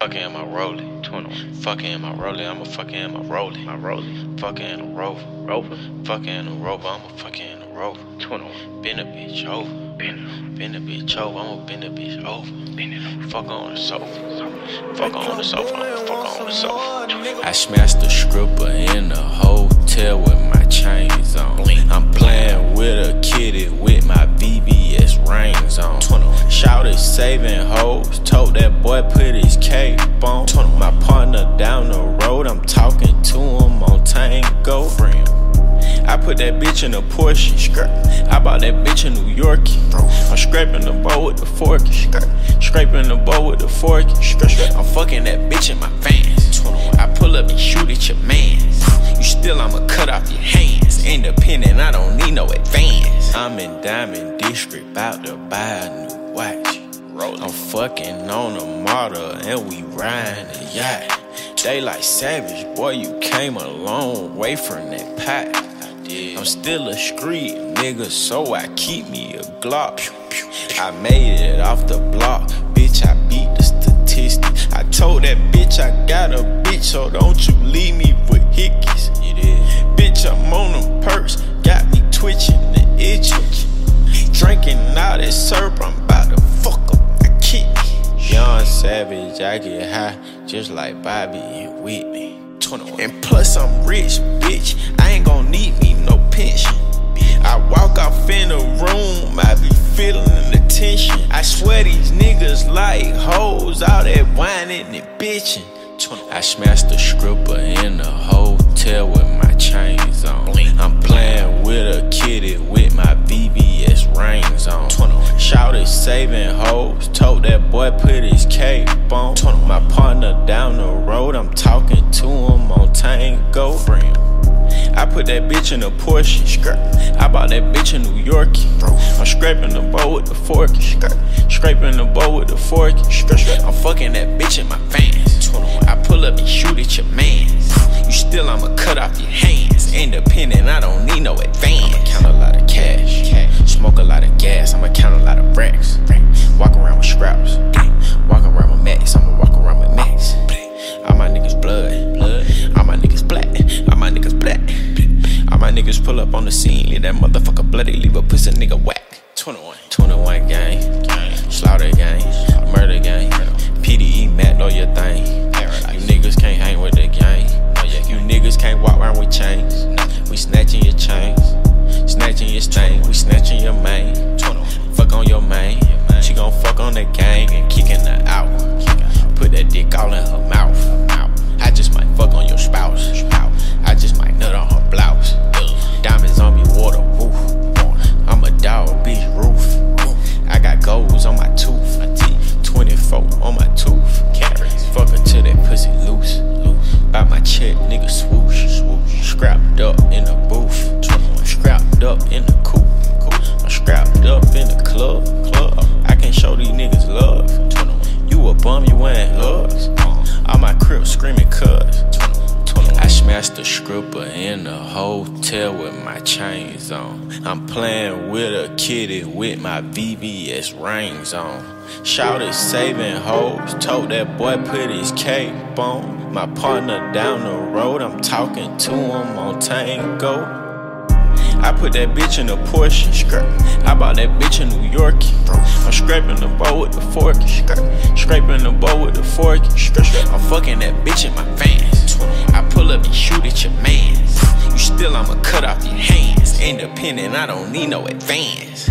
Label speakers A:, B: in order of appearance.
A: Fucking in my rolling. 21. Fucking in my rolling. I'm a fucking in my rolling. My rolling. Fucking in a rover. Rover. Fucking in a rover. I'm a fucking in a rover. 21. Bend a bitch over. Bend. Bend a bitch over. I'm a bend a bitch over. Bend it. Fuck on the sofa. Fuck on the sofa. I'm fuck on the sofa. I smashed the stripper in the hotel with my chains on. I'm playing with a kitty with my VVS rings on. Shouted saving hoes, Tango. I put that bitch in a Porsche. Skirt. I bought that bitch in New York. I'm scraping the bowl with the fork. Skirt. Scraping the bowl with the fork. Skirt. I'm fucking that bitch in my vans. I pull up and shoot at your mans. You still, I'ma cut off your hands. Independent, I don't need no advance. I'm in Diamond District, about to buy a new watch. I'm fucking on a model and we riding a yacht. They like savage, boy, you came a long way from that pack. I'm still a street nigga, so I keep me a Glock. I made it off the block, bitch. I beat the statistics. I told that bitch I got a bitch, so don't you leave me with hickeys. Bitch, I'm on them perks, got me twitching and itching. Drinking out that syrup, I'm about to fuck up my kidney. Young savage, I get high just like Bobby and Whitney. 21. And plus, I'm rich, bitch. I ain't gon' need me no pension. I walk off in the room, I be feeling the tension. I swear these niggas like hoes, all that whining and bitching. I smashed the stripper in the hotel with my chains on. I'm playing with a kitty boy put his cape on. My partner down the road, I'm talking to him on Tango. Friend. I put that bitch in a Porsche. Skirt. I bought that bitch in New York. I'm scraping the bowl with the fork. Skirt. Scraping the bowl with the fork. Skirt. I'm fucking that bitch in my vans. I pull up and shoot at your mans. You still, I'ma cut off your hands. Independent, I don't need no advance. I'ma count a lot of cash. Smoke a lot of gas. I'ma count a lot of racks. Walk around with scraps. Niggas pull up on the scene. Leave that motherfucker bloody. Leave a pussy nigga whack. 21. 21 gang. Slaughter gang. Murder gang. PDE Mac, know your thing. You niggas can't hang with the gang. You niggas can't walk around with chains. We snatching your chains. Snatching your stain. We snatching your main. On my tooth. Fuck her till that pussy loose. Loose. By my check, nigga swoosh. Swoosh. Scrapped up in the booth. Scrapped up in the coupe. I'm scrapped up in the club. Club. I can't show these niggas love. You a bum, you ain't loves. All my crips screaming cuz. The stripper in the hotel with my chains on. I'm playing with a kitty with my VVS rings on. Shouted saving hoes, told that boy put his cape on. My partner down the road, I'm talking to him on Tango. I put that bitch in a Porsche. Skirt. I bought that bitch in New York. I'm scraping the bowl with the fork. Skirt. Scraping the bowl with the fork. Skirt. I'm fucking that bitch in my vans. Off your hands. Independent, I don't need no advance.